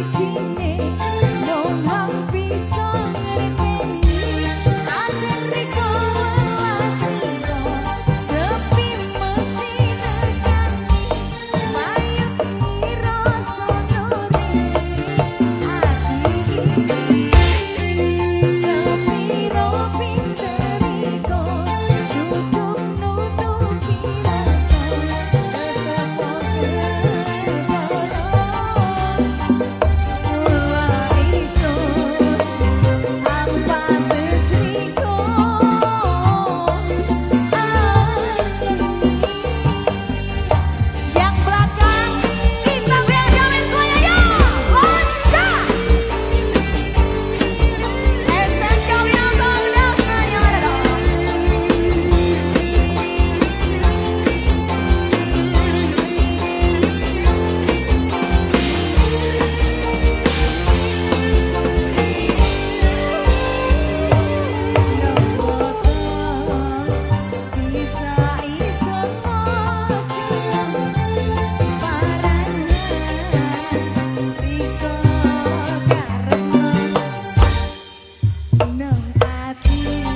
Thank you. no, I feel.